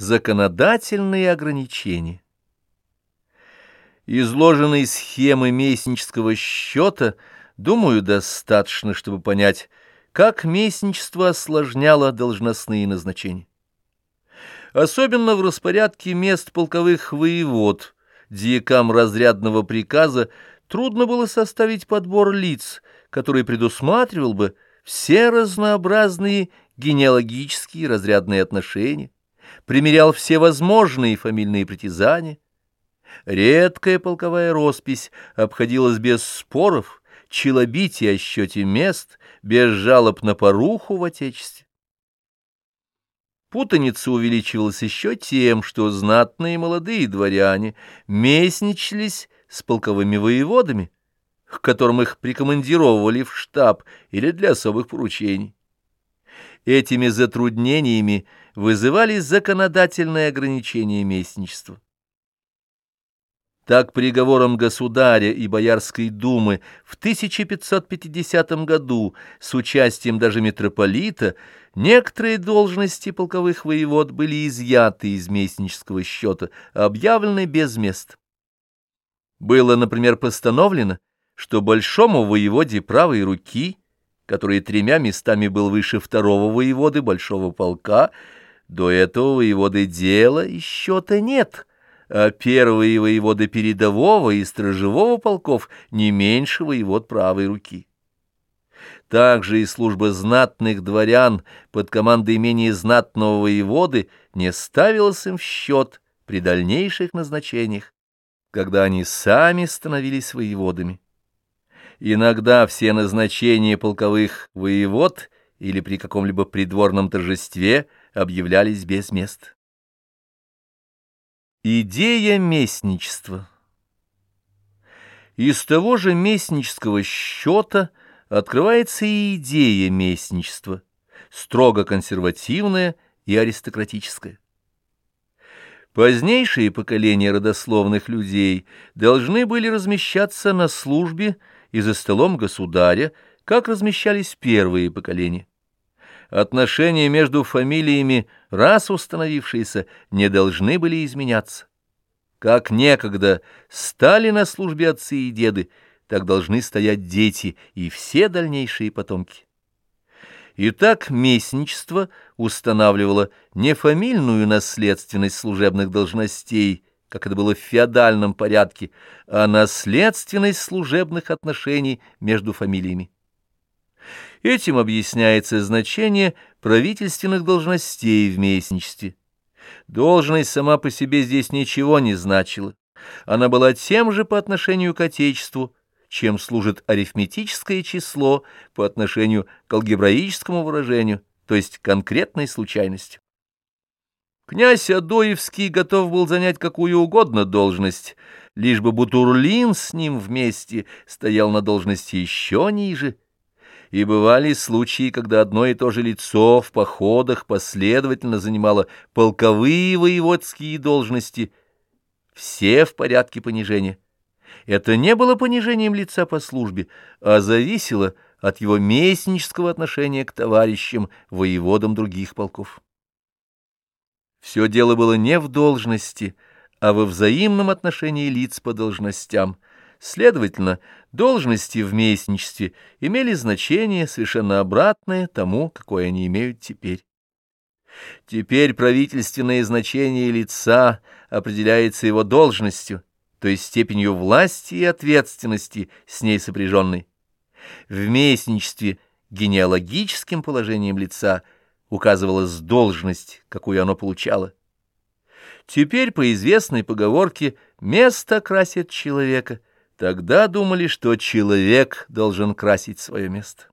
Законодательные ограничения. Изложенной схемы местнического счета, думаю, достаточно, чтобы понять, как местничество осложняло должностные назначения. Особенно в распорядке мест полковых воевод, диакам разрядного приказа, трудно было составить подбор лиц, который предусматривал бы все разнообразные генеалогические разрядные отношения, примерял все возможные фамильные притязания. Редкая полковая роспись обходилась без споров, челобитий о счете мест, без жалоб на поруху в Отечестве. Путаница увеличивалась еще тем, что знатные молодые дворяне местничались с полковыми воеводами, к которым их прикомандировали в штаб или для особых поручений. Этими затруднениями вызывались законодательные ограничения местничества. Так приговором государя и Боярской думы в 1550 году с участием даже митрополита некоторые должности полковых воевод были изъяты из местнического счета, объявлены без мест. Было, например, постановлено, что большому воеводе правой руки, который тремя местами был выше второго воеводы большого полка, до этого воеводы дела и счета нет, а первые воеводы передового и стражевого полков не меньше воевод правой руки. Также и служба знатных дворян под командой менее знатного воеводы не ставилась им в счет при дальнейших назначениях, когда они сами становились воеводами. Иногда все назначения полковых воевод или при каком-либо придворном торжестве – объявлялись без мест. Идея местничества Из того же местнического счета открывается и идея местничества, строго консервативная и аристократическая. Позднейшие поколения родословных людей должны были размещаться на службе и за столом государя, как размещались первые поколения отношения между фамилиями, раз установившиеся, не должны были изменяться. Как некогда стали на службе отцы и деды, так должны стоять дети и все дальнейшие потомки. Итак, местничество устанавливало не фамильную наследственность служебных должностей, как это было в феодальном порядке, а наследственность служебных отношений между фамилиями. Этим объясняется значение правительственных должностей в местничестве. Должность сама по себе здесь ничего не значила. Она была тем же по отношению к Отечеству, чем служит арифметическое число по отношению к алгебраическому выражению, то есть конкретной случайности. Князь Адоевский готов был занять какую угодно должность, лишь бы Бутурлин с ним вместе стоял на должности еще ниже, и бывали случаи, когда одно и то же лицо в походах последовательно занимало полковые воеводские должности, все в порядке понижения. Это не было понижением лица по службе, а зависело от его местнического отношения к товарищам, воеводам других полков. Все дело было не в должности, а во взаимном отношении лиц по должностям – Следовательно, должности в местничестве имели значение совершенно обратное тому, какое они имеют теперь. Теперь правительственное значение лица определяется его должностью, то есть степенью власти и ответственности с ней сопряженной. В местничестве генеалогическим положением лица указывалась должность, какую оно получало. Теперь, по известной поговорке, место красит человека — Тогда думали, что человек должен красить свое место.